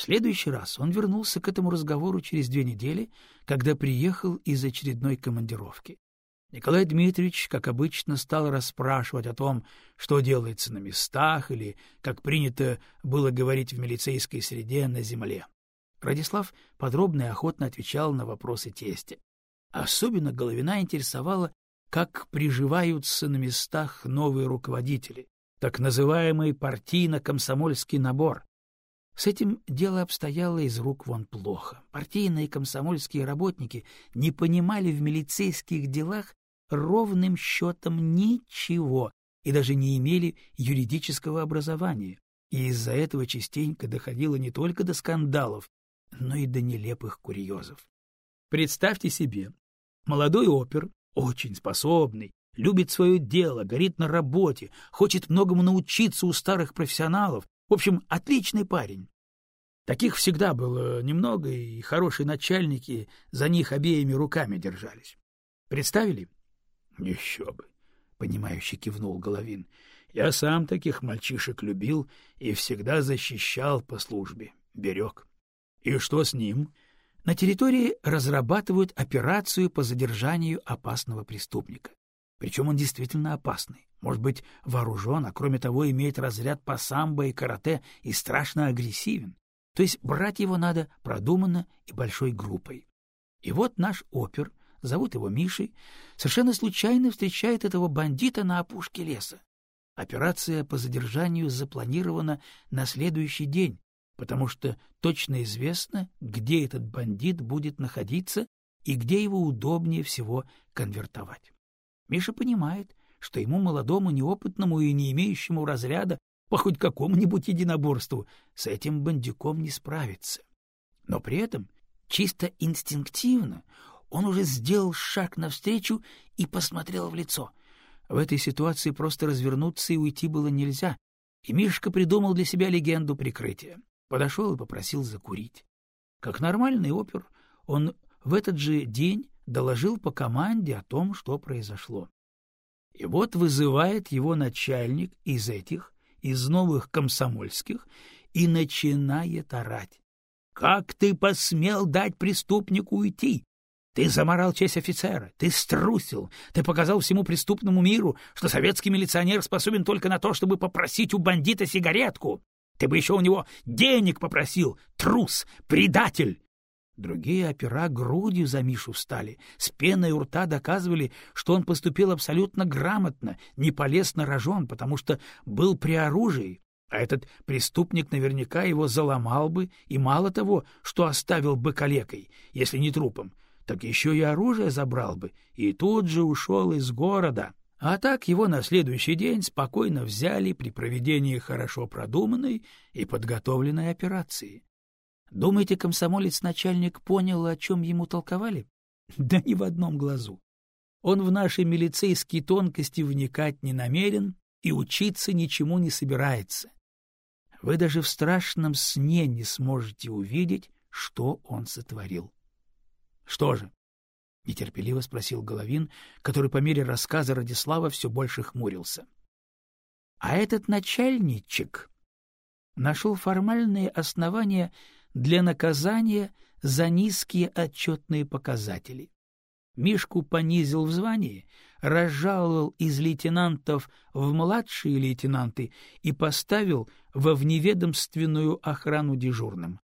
Следующий раз он вернулся к этому разговору через две недели, когда приехал из очередной командировки. Николай Дмитриевич, как обычно, стал расспрашивать о том, что делается на местах или, как принято было говорить в милицейской среде, на земле. Радислав подробно и охотно отвечал на вопросы тестя. Особенно Головина интересовала, как приживаются на местах новые руководители, так называемый партийно-комсомольский набор. С этим дело обстояло из рук вон плохо. Партийные комсомольские работники не понимали в милицейских делах ровным счетом ничего и даже не имели юридического образования, и из-за этого частенько доходило не только до скандалов, но и до нелепых курьезов. Представьте себе, молодой опер, очень способный, любит свое дело, горит на работе, хочет многому научиться у старых профессионалов, в общем, отличный парень. Таких всегда было немного, и хорошие начальники за них обеими руками держались. Представили? Еще бы, понимающе кивнул Головин. Я сам таких мальчишек любил и всегда защищал по службе, берег. И что с ним? На территории разрабатывают операцию по задержанию опасного преступника. Причем он действительно опасный. Может быть, вооружен, а кроме того имеет разряд по самбо и карате и страшно агрессивен. То есть брать его надо продуманно и большой группой. И вот наш опер зовут его Мишей, совершенно случайно встречает этого бандита на опушке леса. Операция по задержанию запланирована на следующий день, потому что точно известно, где этот бандит будет находиться и где его удобнее всего конвертовать. Миша понимает, что ему, молодому, неопытному и не имеющему разряда по хоть какому-нибудь единоборству, с этим бандюком не справиться. Но при этом чисто инстинктивно он уже сделал шаг навстречу и посмотрел в лицо. В этой ситуации просто развернуться и уйти было нельзя, и Мишка придумал для себя легенду прикрытия. Подошел и попросил закурить. Как нормальный опер, он в этот же день доложил по команде о том, что произошло. И вот вызывает его начальник из этих, из новых комсомольских, и начинает орать. «Как ты посмел дать преступнику уйти? Ты заморал честь офицера, ты струсил, ты показал всему преступному миру, что советский милиционер способен только на то, чтобы попросить у бандита сигаретку. Ты бы еще у него денег попросил, трус, предатель!» Другие опера грудью за Мишу встали, с пеной у рта доказывали, что он поступил абсолютно грамотно, не полез на рожон, потому что был при оружии, а этот преступник наверняка его заломал бы, и мало того, что оставил бы калекой, если не трупом, так еще и оружие забрал бы, и тут же ушел из города. А так его на следующий день спокойно взяли при проведении хорошо продуманной и подготовленной операции. Думаете, комсомолец-начальник понял, о чем ему толковали? Да ни в одном глазу. Он в наши милицейские тонкости вникать не намерен и учиться ничему не собирается. Вы даже в страшном сне не сможете увидеть, что он сотворил. Что же? — нетерпеливо спросил Головин, который по мере рассказа Радислава все больше хмурился. — А этот начальничек нашел формальные основания для наказания за низкие отчетные показатели. Мишку понизил в звании, разжаловал из лейтенантов в младшие лейтенанты и поставил во вневедомственную охрану дежурным.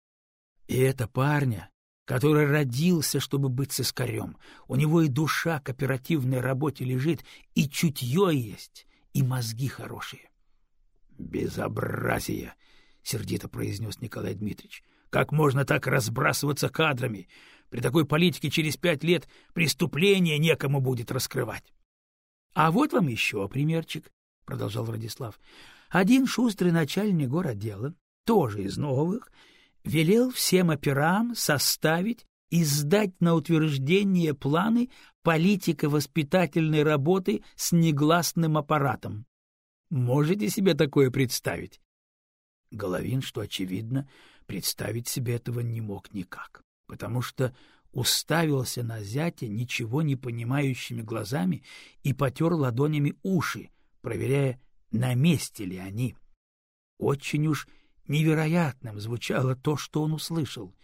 И это парня который родился, чтобы быть сыскарем. У него и душа к оперативной работе лежит, и чутье есть, и мозги хорошие. — Безобразие! — сердито произнес Николай Дмитриевич. — Как можно так разбрасываться кадрами? При такой политике через пять лет преступление некому будет раскрывать. — А вот вам еще примерчик, — продолжал Владислав. Один шустрый начальник городдела, тоже из новых, — велел всем операм составить и сдать на утверждение планы политико-воспитательной работы с негласным аппаратом. Можете себе такое представить? Головин, что очевидно, представить себе этого не мог никак, потому что уставился на зятя ничего не понимающими глазами и потер ладонями уши, проверяя, на месте ли они. Очень уж невероятным звучало то, что он услышал.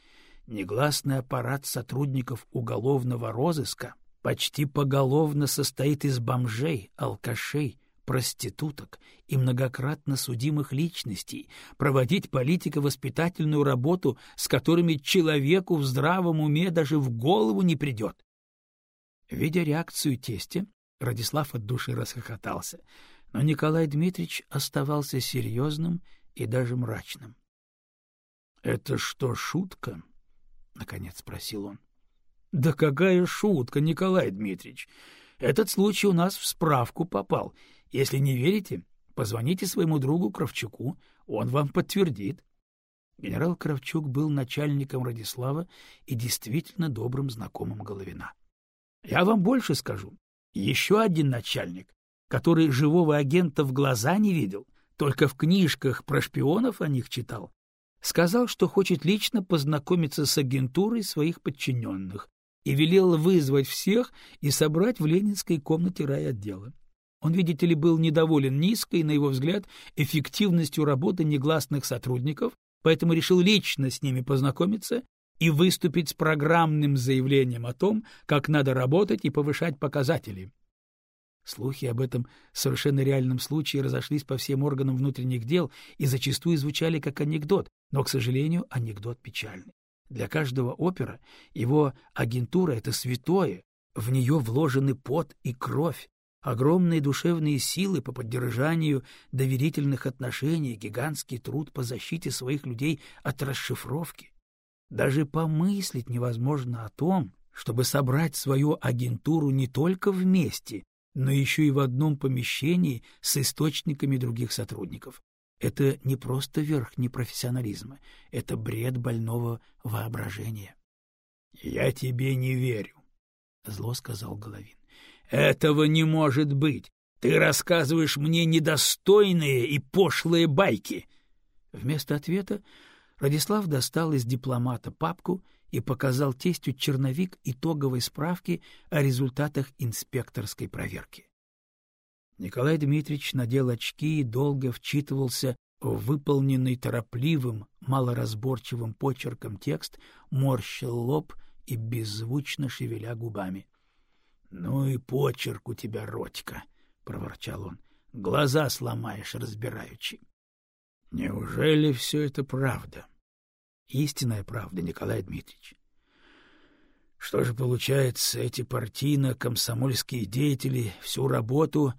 Негласный аппарат сотрудников уголовного розыска почти поголовно состоит из бомжей, алкашей, проституток и многократно судимых личностей, проводить политико-воспитательную работу, с которыми человеку в здравом уме даже в голову не придет. Видя реакцию тестя, Радислав от души расхохотался, но Николай Дмитриевич оставался серьезным и даже мрачным. — Это что, шутка? — наконец спросил он. — Да какая шутка, Николай Дмитриевич! Этот случай у нас в справку попал. Если не верите, позвоните своему другу Кравчуку, он вам подтвердит. Генерал Кравчук был начальником Радислава и действительно добрым знакомым Головина. Я вам больше скажу. Еще один начальник, который живого агента в глаза не видел, только в книжках про шпионов о них читал, сказал, что хочет лично познакомиться с агентурой своих подчиненных и велел вызвать всех и собрать в ленинской комнате райотдела. Он, видите ли, был недоволен низкой, на его взгляд, эффективностью работы негласных сотрудников, поэтому решил лично с ними познакомиться и выступить с программным заявлением о том, как надо работать и повышать показатели. Слухи об этом совершенно реальном случае разошлись по всем органам внутренних дел и зачастую звучали как анекдот, но, к сожалению, анекдот печальный. Для каждого опера его агентура — это святое, в нее вложены пот и кровь, огромные душевные силы по поддержанию доверительных отношений, гигантский труд по защите своих людей от расшифровки. Даже помыслить невозможно о том, чтобы собрать свою агентуру не только вместе, но еще и в одном помещении с источниками других сотрудников. Это не просто верх непрофессионализма, это бред больного воображения. — Я тебе не верю, — зло сказал Головин. — Этого не может быть. Ты рассказываешь мне недостойные и пошлые байки. Вместо ответа Радислав достал из дипломата папку и показал тестю черновик итоговой справки о результатах инспекторской проверки. Николай Дмитриевич надел очки и долго вчитывался в выполненный торопливым, малоразборчивым почерком текст, морщил лоб и беззвучно шевеля губами. — Ну и почерк у тебя, Родька, — проворчал он, — глаза сломаешь, разбираючи. — Неужели все это правда? — Истинная правда, Николай Дмитриевич. Что же получается, эти партийно-комсомольские деятели всю работу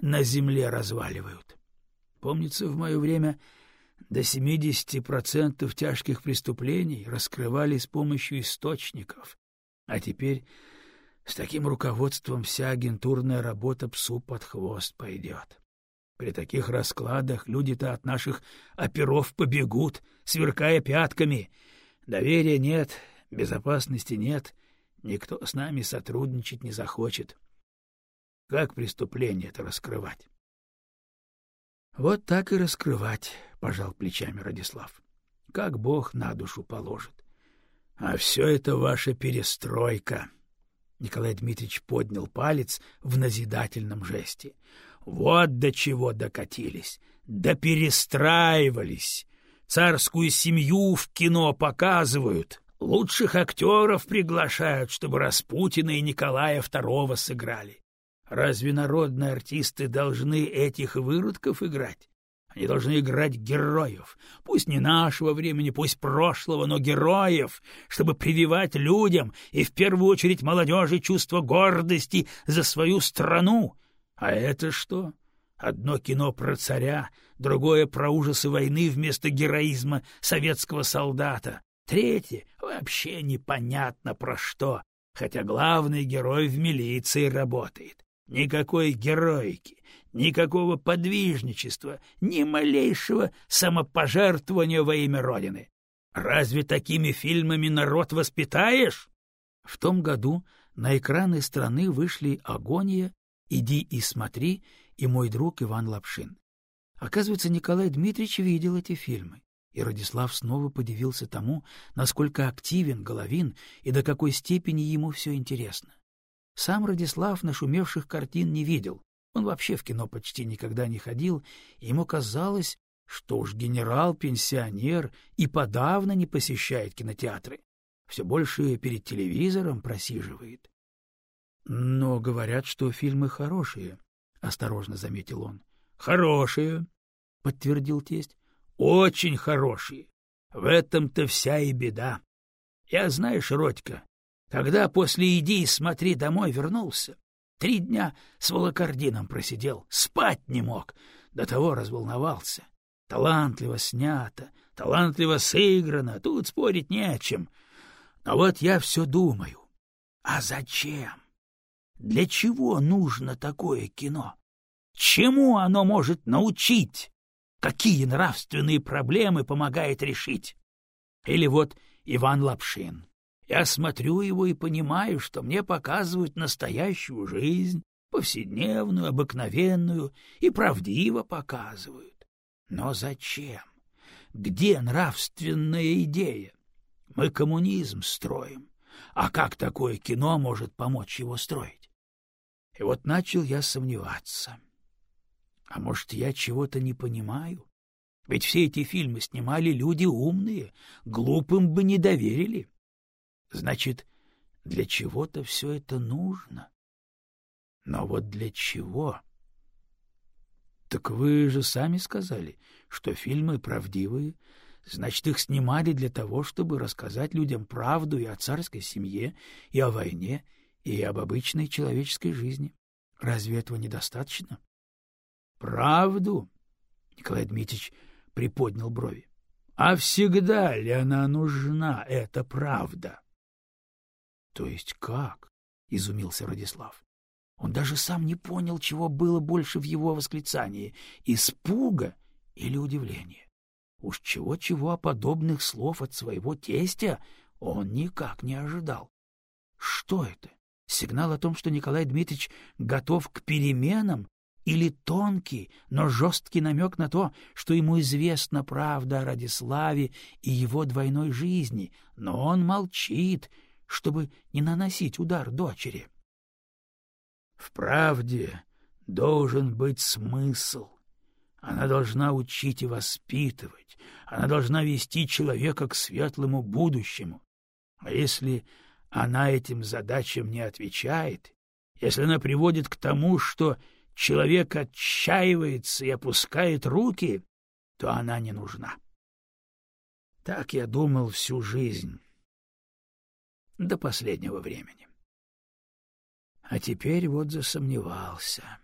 на земле разваливают. Помнится, в мое время до 70% тяжких преступлений раскрывали с помощью источников, а теперь с таким руководством вся агентурная работа псу под хвост пойдет. При таких раскладах люди-то от наших оперов побегут, сверкая пятками. Доверия нет, безопасности нет, никто с нами сотрудничать не захочет. Как преступление это раскрывать? — Вот так и раскрывать, — пожал плечами Радислав. — Как Бог на душу положит. — А все это ваша перестройка. Николай Дмитриевич поднял палец в назидательном жесте. — Вот до чего докатились. Да перестраивались. Царскую семью в кино показывают. Лучших актеров приглашают, чтобы Распутина и Николая II сыграли. Разве народные артисты должны этих выродков играть? Они должны играть героев, пусть не нашего времени, пусть прошлого, но героев, чтобы прививать людям и в первую очередь молодежи чувство гордости за свою страну. А это что? Одно кино про царя, другое про ужасы войны вместо героизма советского солдата, третье вообще непонятно про что, хотя главный герой в милиции работает. Никакой героики, никакого подвижничества, ни малейшего самопожертвования во имя Родины. Разве такими фильмами народ воспитаешь? В том году на экраны страны вышли «Агония», «Иди и смотри» и «Мой друг Иван Лапшин». Оказывается, Николай Дмитриевич видел эти фильмы, и Радислав снова подивился тому, насколько активен Головин и до какой степени ему все интересно. Сам Радислав нашумевших картин не видел. Он вообще в кино почти никогда не ходил, и ему казалось, что уж генерал-пенсионер и подавно не посещает кинотеатры. Все больше перед телевизором просиживает. — Но говорят, что фильмы хорошие, — осторожно заметил он. — Хорошие, — подтвердил тесть. — Очень хорошие. В этом-то вся и беда. Я, знаешь, Родька, когда после «иди и смотри» домой вернулся, три дня с волокордином просидел, спать не мог, до того разволновался. Талантливо снято, талантливо сыграно, тут спорить не о чем. Но вот я все думаю, а зачем? Для чего нужно такое кино? Чему оно может научить? Какие нравственные проблемы помогает решить? Или вот Иван Лапшин. Я смотрю его и понимаю, что мне показывают настоящую жизнь, повседневную, обыкновенную, и правдиво показывают. Но зачем? Где нравственная идея? Мы коммунизм строим. А как такое кино может помочь его строить? И вот начал я сомневаться. А может, я чего-то не понимаю? Ведь все эти фильмы снимали люди умные, глупым бы не доверили. Значит, для чего-то все это нужно. Но вот для чего? Так вы же сами сказали, что фильмы правдивые, значит, их снимали для того, чтобы рассказать людям правду и о царской семье, и о войне, и об обычной человеческой жизни. Разве этого недостаточно? Правду? Николай Дмитриевич приподнял брови. А всегда ли она нужна, эта правда? То есть как? изумился Радислав. Он даже сам не понял, чего было больше в его восклицании — испуга или удивления. Уж чего-чего о подобных слов от своего тестя он никак не ожидал. Что это? Сигнал о том, что Николай Дмитриевич готов к переменам или тонкий, но жесткий намек на то, что ему известна правда о Радиславе и его двойной жизни, но он молчит, чтобы не наносить удар дочери. В правде должен быть смысл. Она должна учить и воспитывать, она должна вести человека к светлому будущему. А если она этим задачам не отвечает, если она приводит к тому, что человек отчаивается и опускает руки, то она не нужна. Так я думал всю жизнь, до последнего времени. А теперь вот засомневался.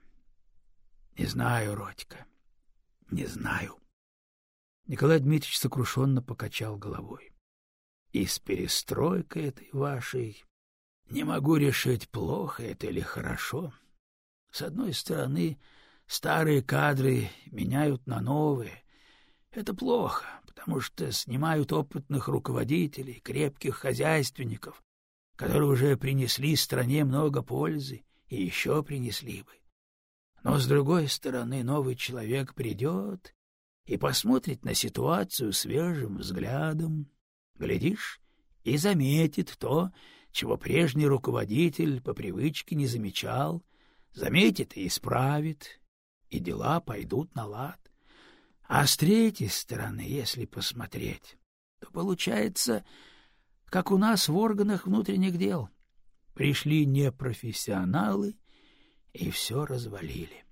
Не знаю, Родька, не знаю. Николай Дмитриевич сокрушенно покачал головой. И с перестройкой этой вашей не могу решить, плохо это или хорошо. С одной стороны, старые кадры меняют на новые. Это плохо, потому что снимают опытных руководителей, крепких хозяйственников, которые уже принесли стране много пользы и еще принесли бы. Но, с другой стороны, новый человек придет и посмотрит на ситуацию свежим взглядом. Глядишь, и заметит то, чего прежний руководитель по привычке не замечал, заметит и исправит, и дела пойдут на лад. А с третьей стороны, если посмотреть, то получается, как у нас в органах внутренних дел. Пришли непрофессионалы и все развалили.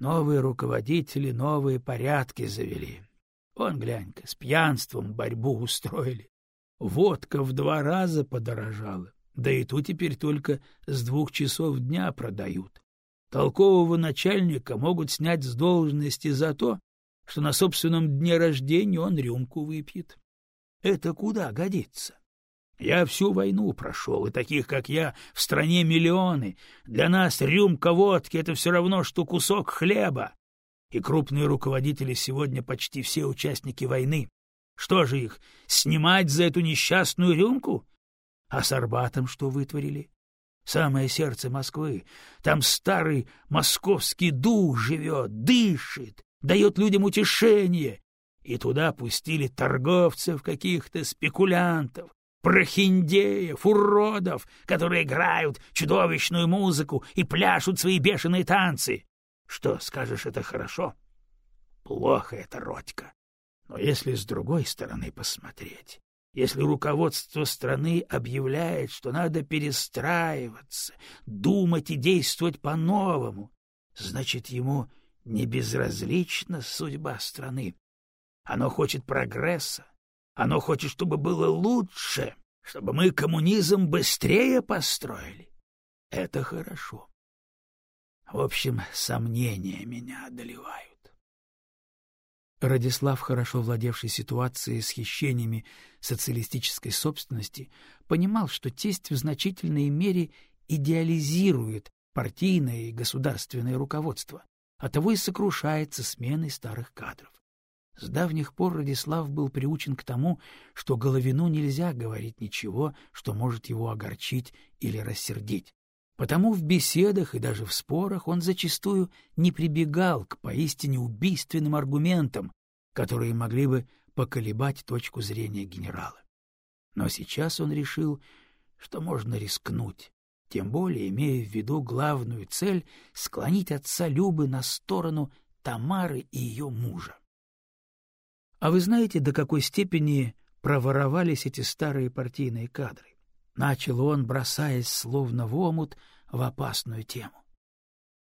Новые руководители новые порядки завели. Вон, глянь-ка, с пьянством борьбу устроили. Водка в два раза подорожала. Да и ту теперь только с двух часов дня продают. Толкового начальника могут снять с должности за то, что на собственном дне рождения он рюмку выпьет. Это куда годится? Я всю войну прошел, и таких, как я, в стране миллионы. Для нас рюмка водки — это все равно, что кусок хлеба. И крупные руководители сегодня почти все участники войны. Что же их, снимать за эту несчастную рюмку? А с Арбатом что вытворили? Самое сердце Москвы. Там старый московский дух живет, дышит, дает людям утешение. И туда пустили торговцев каких-то, спекулянтов, прохиндеев, уродов, которые играют чудовищную музыку и пляшут свои бешеные танцы. Что, скажешь, это хорошо? Плохо это, Родька. Но если с другой стороны посмотреть, если руководство страны объявляет, что надо перестраиваться, думать и действовать по-новому, значит, ему не безразлична судьба страны. Оно хочет прогресса, оно хочет, чтобы было лучше, чтобы мы коммунизм быстрее построили. Это хорошо. В общем, сомнения меня одолевают. Радислав, хорошо владевший ситуацией с хищениями социалистической собственности, понимал, что тесть в значительной мере идеализирует партийное и государственное руководство, а того и сокрушается сменой старых кадров. С давних пор Радислав был приучен к тому, что Головину нельзя говорить ничего, что может его огорчить или рассердить. Потому в беседах и даже в спорах он зачастую не прибегал к поистине убийственным аргументам, которые могли бы поколебать точку зрения генерала. Но сейчас он решил, что можно рискнуть, тем более имея в виду главную цель — склонить отца Любы на сторону Тамары и ее мужа. А вы знаете, до какой степени проворовались эти старые партийные кадры? Начал он, бросаясь словно в омут в опасную тему.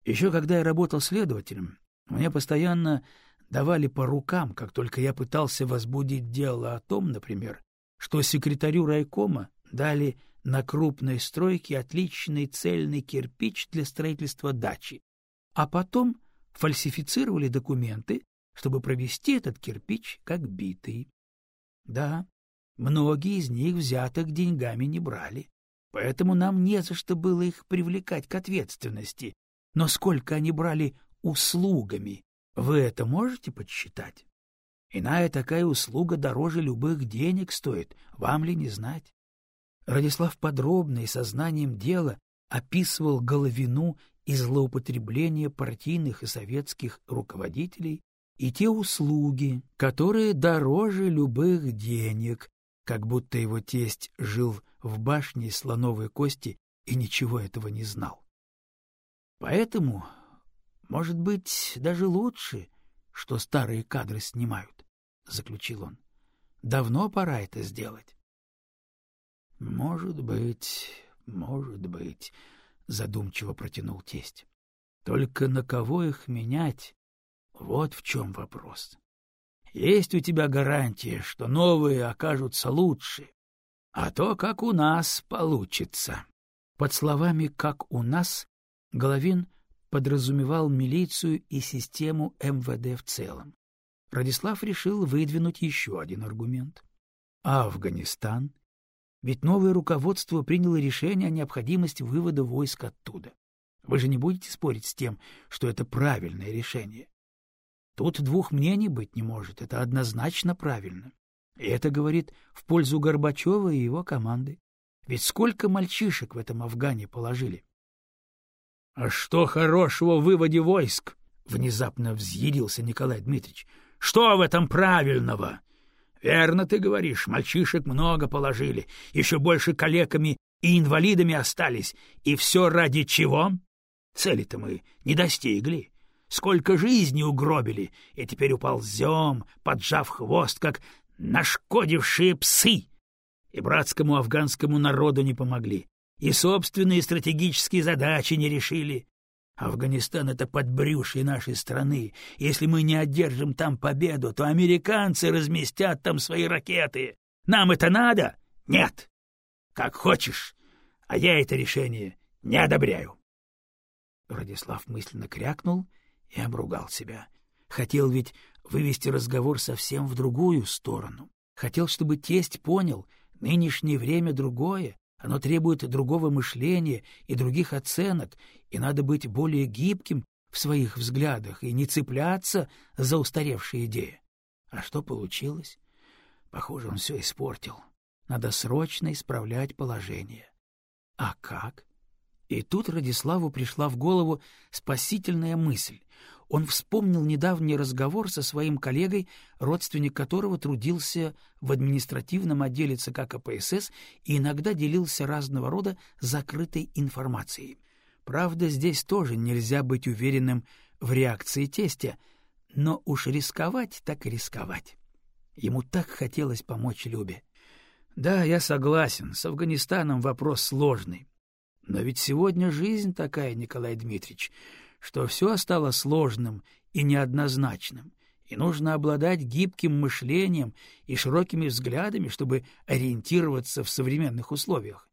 Еще когда я работал следователем, мне постоянно давали по рукам, как только я пытался возбудить дело о том, например, что секретарю райкома дали на крупной стройке отличный цельный кирпич для строительства дачи, а потом фальсифицировали документы, чтобы провести этот кирпич как битый. Да, Многие из них взяток деньгами не брали, поэтому нам не за что было их привлекать к ответственности. Но сколько они брали услугами, вы это можете подсчитать? Иная такая услуга дороже любых денег стоит, вам ли не знать? Радислав подробно и сознанием дела описывал головину и злоупотребление партийных и советских руководителей и те услуги, которые дороже любых денег, как будто его тесть жил в башне из слоновой кости и ничего этого не знал. Поэтому, может быть, даже лучше, что старые кадры снимают, — заключил он. Давно пора это сделать. — Может быть, может быть, — задумчиво протянул тесть. — Только на кого их менять? Вот в чем вопрос. Есть у тебя гарантия, что новые окажутся лучше, а то, как у нас, получится. Под словами «как у нас» Головин подразумевал милицию и систему МВД в целом. Радислав решил выдвинуть еще один аргумент. Афганистан? Ведь новое руководство приняло решение о необходимости вывода войск оттуда. Вы же не будете спорить с тем, что это правильное решение. Тут двух мнений быть не может, это однозначно правильно. И это говорит в пользу Горбачева и его команды. Ведь сколько мальчишек в этом Афгане положили? — А что хорошего в выводе войск? — внезапно взъярился Николай Дмитриевич. — Что в этом правильного? — Верно ты говоришь, мальчишек много положили, еще больше калеками и инвалидами остались. И все ради чего? Цели-то мы не достигли сколько жизней угробили, и теперь уползем, поджав хвост, как нашкодившие псы. И братскому афганскому народу не помогли, и собственные стратегические задачи не решили. Афганистан — это подбрюшье нашей страны. Если мы не одержим там победу, то американцы разместят там свои ракеты. Нам это надо? Нет. Как хочешь, а я это решение не одобряю. Радислав мысленно крякнул — и обругал себя. Хотел ведь вывести разговор совсем в другую сторону. Хотел, чтобы тесть понял, нынешнее время другое, оно требует другого мышления и других оценок, и надо быть более гибким в своих взглядах и не цепляться за устаревшие идеи. А что получилось? Похоже, он все испортил. Надо срочно исправлять положение. А как? И тут Радиславу пришла в голову спасительная мысль. Он вспомнил недавний разговор со своим коллегой, родственник которого трудился в административном отделе ЦК КПСС и иногда делился разного рода закрытой информацией. Правда, здесь тоже нельзя быть уверенным в реакции тестя, Но уж рисковать так и рисковать. Ему так хотелось помочь Любе. Да, я согласен, с Афганистаном вопрос сложный. Но ведь сегодня жизнь такая, Николай Дмитриевич, что все стало сложным и неоднозначным, и нужно обладать гибким мышлением и широкими взглядами, чтобы ориентироваться в современных условиях.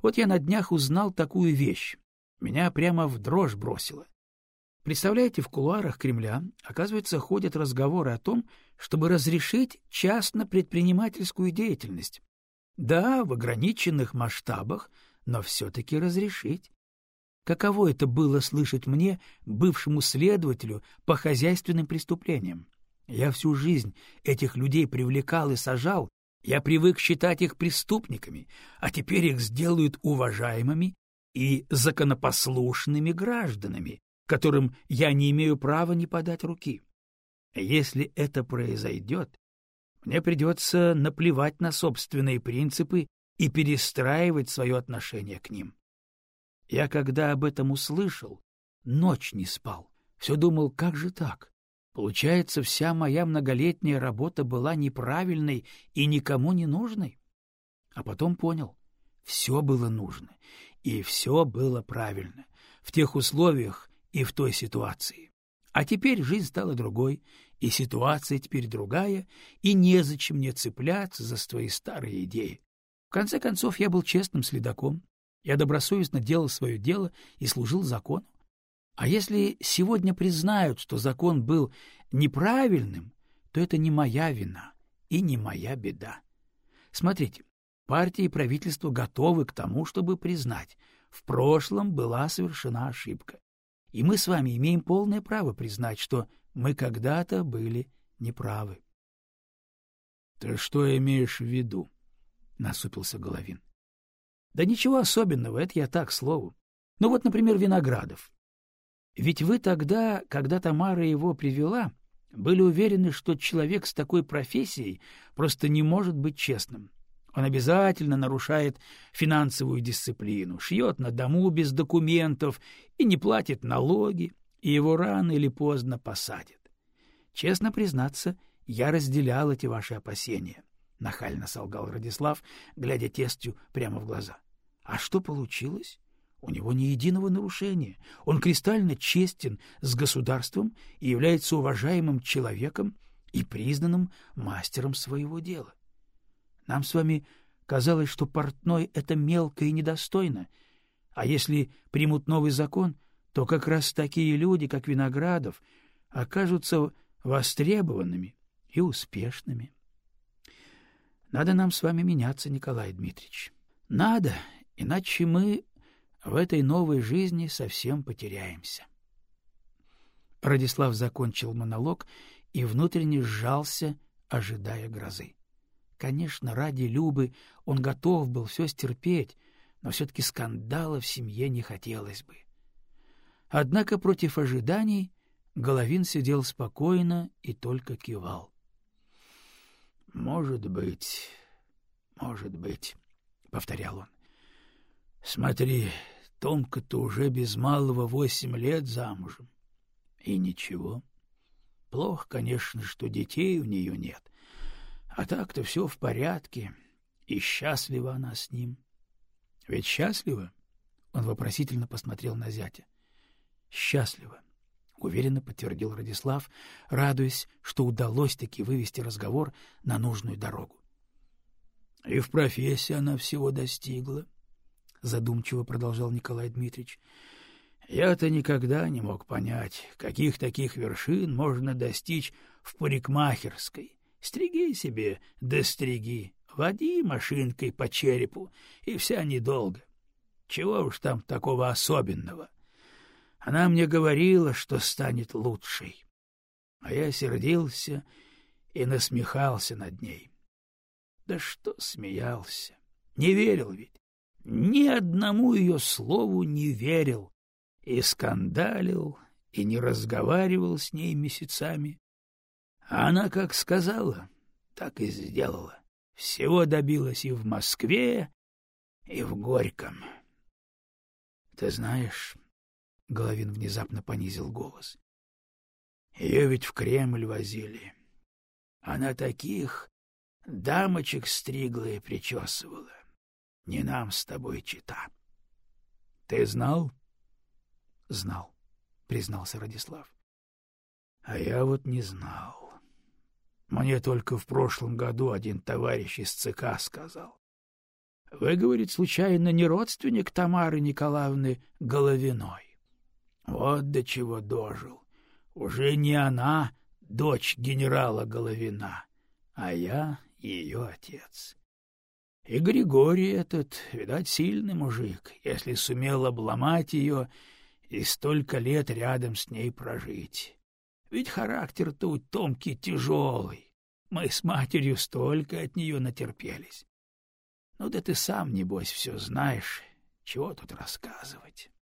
Вот я на днях узнал такую вещь. Меня прямо в дрожь бросило. Представляете, в кулуарах Кремля, оказывается, ходят разговоры о том, чтобы разрешить частно-предпринимательскую деятельность. Да, в ограниченных масштабах, но все-таки разрешить. Каково это было слышать мне, бывшему следователю по хозяйственным преступлениям? Я всю жизнь этих людей привлекал и сажал, я привык считать их преступниками, а теперь их сделают уважаемыми и законопослушными гражданами, которым я не имею права не подать руки. Если это произойдет, мне придется наплевать на собственные принципы и перестраивать свое отношение к ним. Я, когда об этом услышал, ночь не спал, все думал, как же так? Получается, вся моя многолетняя работа была неправильной и никому не нужной? А потом понял, все было нужно, и все было правильно, в тех условиях и в той ситуации. А теперь жизнь стала другой, и ситуация теперь другая, и незачем мне цепляться за свои старые идеи. В конце концов, я был честным следаком, я добросовестно делал свое дело и служил закону. А если сегодня признают, что закон был неправильным, то это не моя вина и не моя беда. Смотрите, партия и правительство готовы к тому, чтобы признать, в прошлом была совершена ошибка. И мы с вами имеем полное право признать, что мы когда-то были неправы. — Ты что имеешь в виду? — насупился Головин. — Да ничего особенного, это я так, слову. Ну вот, например, Виноградов. Ведь вы тогда, когда Тамара его привела, были уверены, что человек с такой профессией просто не может быть честным. Он обязательно нарушает финансовую дисциплину, шьет на дому без документов и не платит налоги, и его рано или поздно посадят. Честно признаться, я разделял эти ваши опасения, — нахально солгал Радислав, глядя тестью прямо в глаза. А что получилось? У него ни единого нарушения. Он кристально честен с государством и является уважаемым человеком и признанным мастером своего дела. Нам с вами казалось, что портной — это мелко и недостойно, а если примут новый закон, то как раз такие люди, как Виноградов, окажутся востребованными и успешными. Надо нам с вами меняться, Николай Дмитриевич. Надо, иначе мы в этой новой жизни совсем потеряемся. Радислав закончил монолог и внутренне сжался, ожидая грозы. Конечно, ради Любы он готов был все стерпеть, но все-таки скандала в семье не хотелось бы. Однако против ожиданий Головин сидел спокойно и только кивал. — Может быть, может быть, — повторял он. — Смотри, Томка-то уже без малого восемь лет замужем. И ничего. Плохо, конечно, что детей у нее нет. А так-то все в порядке, и счастлива она с ним. Ведь счастлива? Он вопросительно посмотрел на зятя. Счастлива, уверенно подтвердил Радислав, радуясь, что удалось таки вывести разговор на нужную дорогу. И в профессии она всего достигла, — задумчиво продолжал Николай Дмитриевич. Я-то никогда не мог понять, каких таких вершин можно достичь в парикмахерской. Стриги себе, да стриги, води машинкой по черепу, и вся недолго. Чего уж там такого особенного? Она мне говорила, что станет лучшей. А я сердился и насмехался над ней. Да что смеялся? Не верил ведь. Ни одному ее слову не верил. И скандалил, и не разговаривал с ней месяцами. А она как сказала, так и сделала. Всего добилась и в Москве, и в Горьком. Ты знаешь, Головин внезапно понизил голос. Ее ведь в Кремль возили. Она таких дамочек стригла и причесывала. Не нам с тобой чита. Ты знал? — Знал, — признался Радислав. — А я вот не знал. Мне только в прошлом году один товарищ из ЦК сказал. Вы, говорит, случайно не родственник Тамары Николаевны Головиной? Вот до чего дожил. Уже не она, дочь генерала Головина, а я ее отец. И Григорий этот, видать, сильный мужик, если сумел обломать ее и столько лет рядом с ней прожить. Ведь характер-то у Томки тяжелый. Мы с матерью столько от нее натерпелись. Ну да ты сам, небось, все знаешь. Чего тут рассказывать? —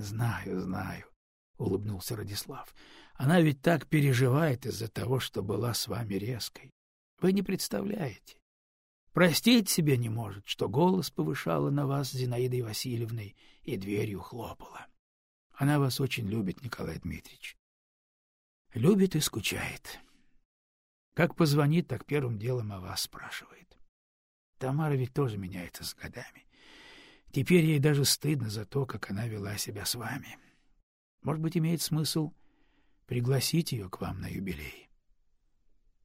Знаю, знаю, — улыбнулся Радислав. — Она ведь так переживает из-за того, что была с вами резкой. Вы не представляете. Простить себе не может, что голос повышала на вас Зинаидой Васильевной и дверью хлопала. Она вас очень любит, Николай Дмитриевич. Любит и скучает. Как позвонит, так первым делом о вас спрашивает. Тамара ведь тоже меняется с годами. Теперь ей даже стыдно за то, как она вела себя с вами. Может быть, имеет смысл пригласить ее к вам на юбилей?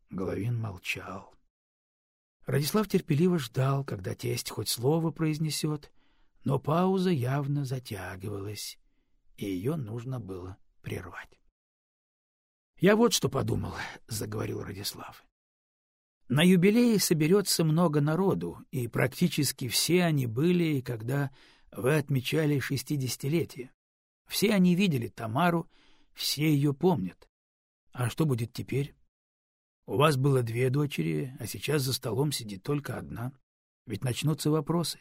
Головин молчал. Радислав терпеливо ждал, когда тесть хоть слово произнесет, но пауза явно затягивалась, и ее нужно было прервать. — Я вот что подумал, — заговорил Радислав. — На юбилее соберется много народу, и практически все они были, когда вы отмечали шестидесятилетие. Все они видели Тамару, все ее помнят. А что будет теперь? У вас было две дочери, а сейчас за столом сидит только одна. Ведь начнутся вопросы.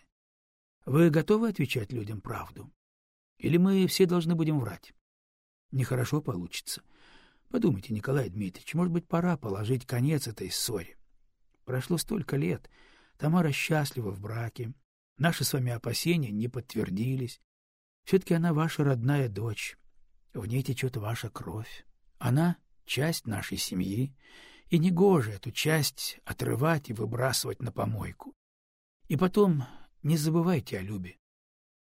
Вы готовы отвечать людям правду? Или мы все должны будем врать? Нехорошо получится. Подумайте, Николай Дмитриевич, может быть, пора положить конец этой ссоре. Прошло столько лет. Тамара счастлива в браке. Наши с вами опасения не подтвердились. Все-таки она ваша родная дочь. В ней течет ваша кровь. Она — часть нашей семьи, и негоже эту часть отрывать и выбрасывать на помойку. И потом не забывайте о Любе.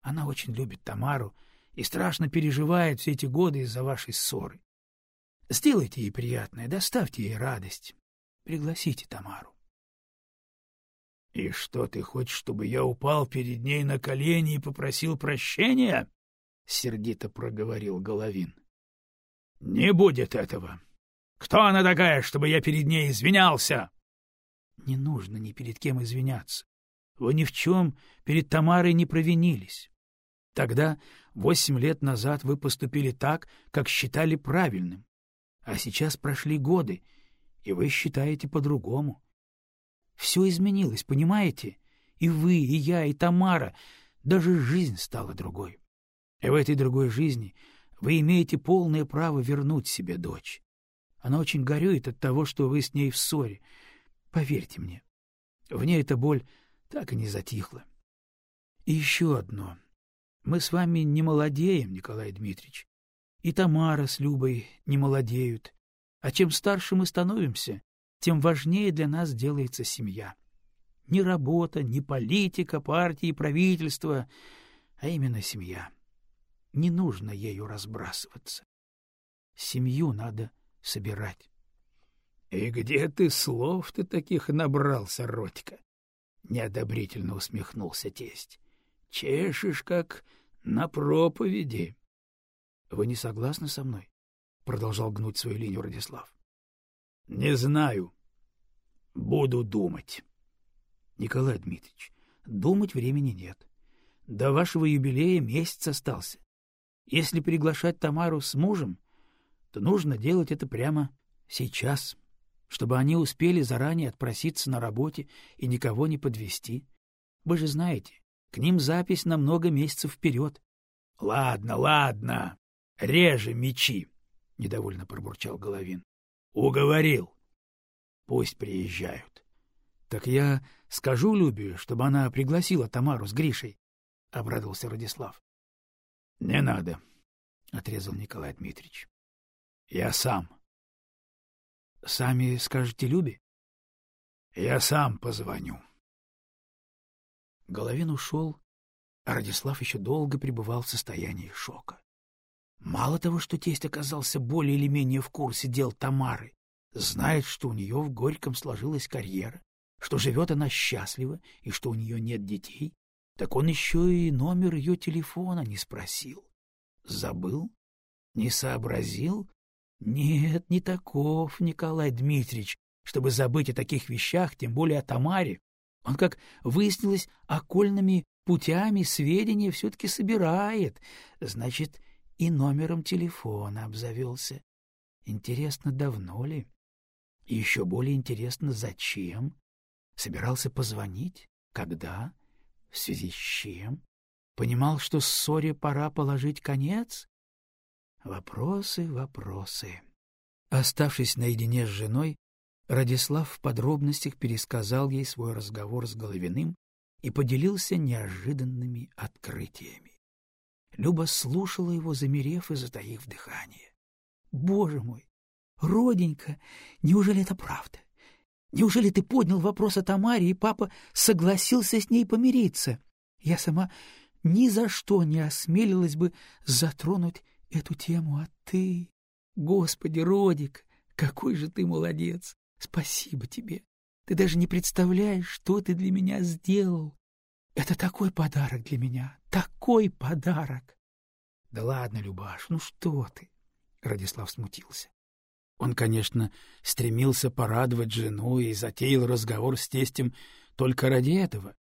Она очень любит Тамару и страшно переживает все эти годы из-за вашей ссоры. Сделайте ей приятное, доставьте ей радость. Пригласите Тамару. — И что, ты хочешь, чтобы я упал перед ней на колени и попросил прощения? — сердито проговорил Головин. — Не будет этого. Кто она такая, чтобы я перед ней извинялся? — Не нужно ни перед кем извиняться. Вы ни в чем перед Тамарой не провинились. Тогда, восемь лет назад, вы поступили так, как считали правильным. А сейчас прошли годы, и вы считаете по-другому. Все изменилось, понимаете? И вы, и я, и Тамара. Даже жизнь стала другой. И в этой другой жизни вы имеете полное право вернуть себе дочь. Она очень горюет от того, что вы с ней в ссоре. Поверьте мне, в ней эта боль так и не затихла. И еще одно. Мы с вами не молодеем, Николай Дмитриевич. И Тамара с Любой не молодеют. А чем старше мы становимся, тем важнее для нас делается семья. Ни работа, ни политика, партии, правительство, а именно семья. Не нужно ею разбрасываться. Семью надо собирать. — И где ты слов-то таких набрался, Родька? — неодобрительно усмехнулся тесть. — Чешешь, как на проповеди. — Вы не согласны со мной? — продолжал гнуть свою линию Радислав. — Не знаю. Буду думать. — Николай Дмитриевич, думать времени нет. До вашего юбилея месяц остался. Если приглашать Тамару с мужем, то нужно делать это прямо сейчас, чтобы они успели заранее отпроситься на работе и никого не подвести. Вы же знаете, к ним запись на много месяцев вперед. — Ладно, ладно, реже мечи, — недовольно пробурчал Головин. — Уговорил. Пусть приезжают. — Так я скажу Любе, чтобы она пригласила Тамару с Гришей, — обрадовался Радислав. — Не надо, — отрезал Николай Дмитриевич. — Я сам. — Сами скажете Любе? — Я сам позвоню. Головин ушел, а Радислав еще долго пребывал в состоянии шока. Мало того, что тесть оказался более или менее в курсе дел Тамары, знает, что у нее в Горьком сложилась карьера, что живет она счастливо и что у нее нет детей, так он еще и номер ее телефона не спросил. Забыл? Не сообразил? Нет, не таков Николай Дмитриевич, чтобы забыть о таких вещах, тем более о Тамаре. Он, как выяснилось, окольными путями сведения все-таки собирает. Значит, и номером телефона обзавелся. Интересно, давно ли? И еще более интересно, зачем? Собирался позвонить? Когда? В связи с чем? Понимал, что ссоре пора положить конец? Вопросы, вопросы. Оставшись наедине с женой, Радислав в подробностях пересказал ей свой разговор с Головиным и поделился неожиданными открытиями. Люба слушала его, замерев и затаив дыхание. — Боже мой! Роденька, неужели это правда? Неужели ты поднял вопрос о Тамаре, и папа согласился с ней помириться? Я сама ни за что не осмелилась бы затронуть эту тему, а ты... Господи, Родик, какой же ты молодец! Спасибо тебе! Ты даже не представляешь, что ты для меня сделал. Это такой подарок для меня, такой подарок! Да ладно, Любаш, ну что ты? Радислав смутился. Он, конечно, стремился порадовать жену и затеял разговор с тестем только ради этого.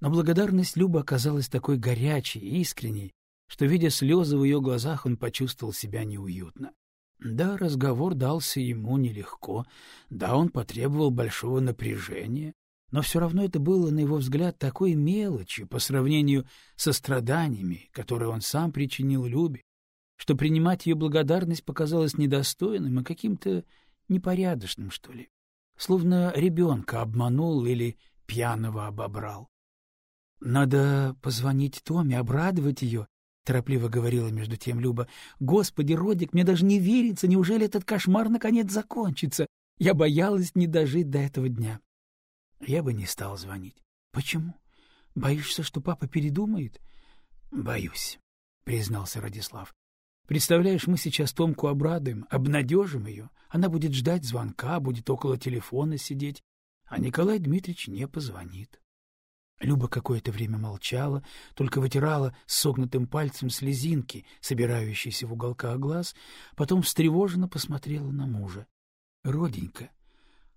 Но благодарность Любы оказалась такой горячей и искренней, что, видя слезы в ее глазах, он почувствовал себя неуютно. Да, разговор дался ему нелегко, да, он потребовал большого напряжения, но все равно это было, на его взгляд, такой мелочью по сравнению со страданиями, которые он сам причинил Любе, что принимать ее благодарность показалось недостойным и каким-то непорядочным, что ли. Словно ребенка обманул или пьяного обобрал. — Надо позвонить Томе, обрадовать ее, — торопливо говорила между тем Люба. — Господи, Родик, мне даже не верится, неужели этот кошмар наконец закончится? Я боялась не дожить до этого дня. Я бы не стал звонить. — Почему? Боишься, что папа передумает? — Боюсь, — признался Радислав. Представляешь, мы сейчас Томку обрадуем, обнадежим ее. Она будет ждать звонка, будет около телефона сидеть, а Николай Дмитриевич не позвонит. Люба какое-то время молчала, только вытирала согнутым пальцем слезинки, собирающиеся в уголках глаз, потом встревоженно посмотрела на мужа. — Роденька,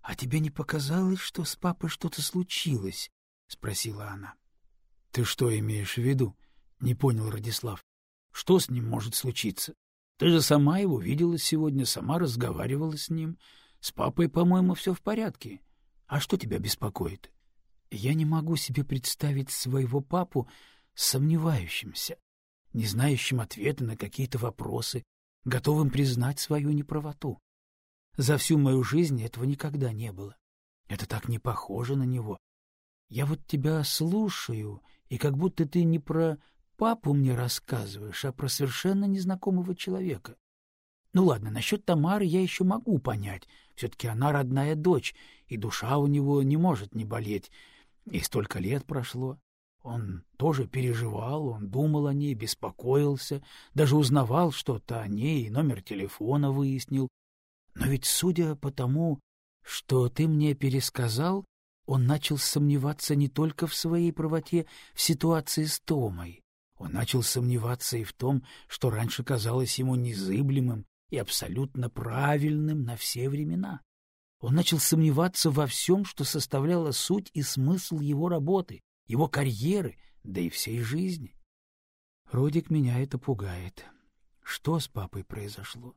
а тебе не показалось, что с папой что-то случилось? — спросила она. — Ты что имеешь в виду? — не понял Радислав. Что с ним может случиться? Ты же сама его видела сегодня, сама разговаривала с ним. С папой, по-моему, все в порядке. А что тебя беспокоит? Я не могу себе представить своего папу сомневающимся, не знающим ответа на какие-то вопросы, готовым признать свою неправоту. За всю мою жизнь этого никогда не было. Это так не похоже на него. Я вот тебя слушаю, и как будто ты не про папу мне рассказываешь, а про совершенно незнакомого человека. Ну ладно, насчет Тамары я еще могу понять. Все-таки она родная дочь, и душа у него не может не болеть. И столько лет прошло. Он тоже переживал, он думал о ней, беспокоился, даже узнавал что-то о ней и номер телефона выяснил. Но ведь, судя по тому, что ты мне пересказал, он начал сомневаться не только в своей правоте в ситуации с Томой. Он начал сомневаться и в том, что раньше казалось ему незыблемым и абсолютно правильным на все времена. Он начал сомневаться во всем, что составляло суть и смысл его работы, его карьеры, да и всей жизни. Родик, меня это пугает. Что с папой произошло?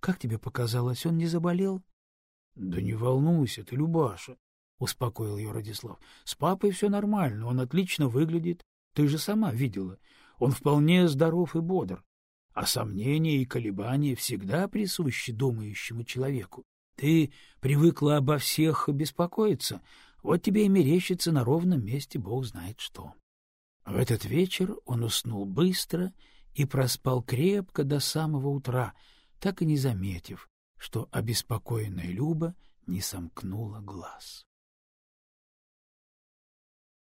Как тебе показалось, он не заболел? — Да не волнуйся ты, Любаша, — успокоил ее Радислав. — С папой все нормально, он отлично выглядит. Ты же сама видела. Он вполне здоров и бодр, а сомнения и колебания всегда присущи думающему человеку. Ты привыкла обо всех беспокоиться, вот тебе и мерещится на ровном месте бог знает что. В этот вечер он уснул быстро и проспал крепко до самого утра, так и не заметив, что обеспокоенная Люба не сомкнула глаз.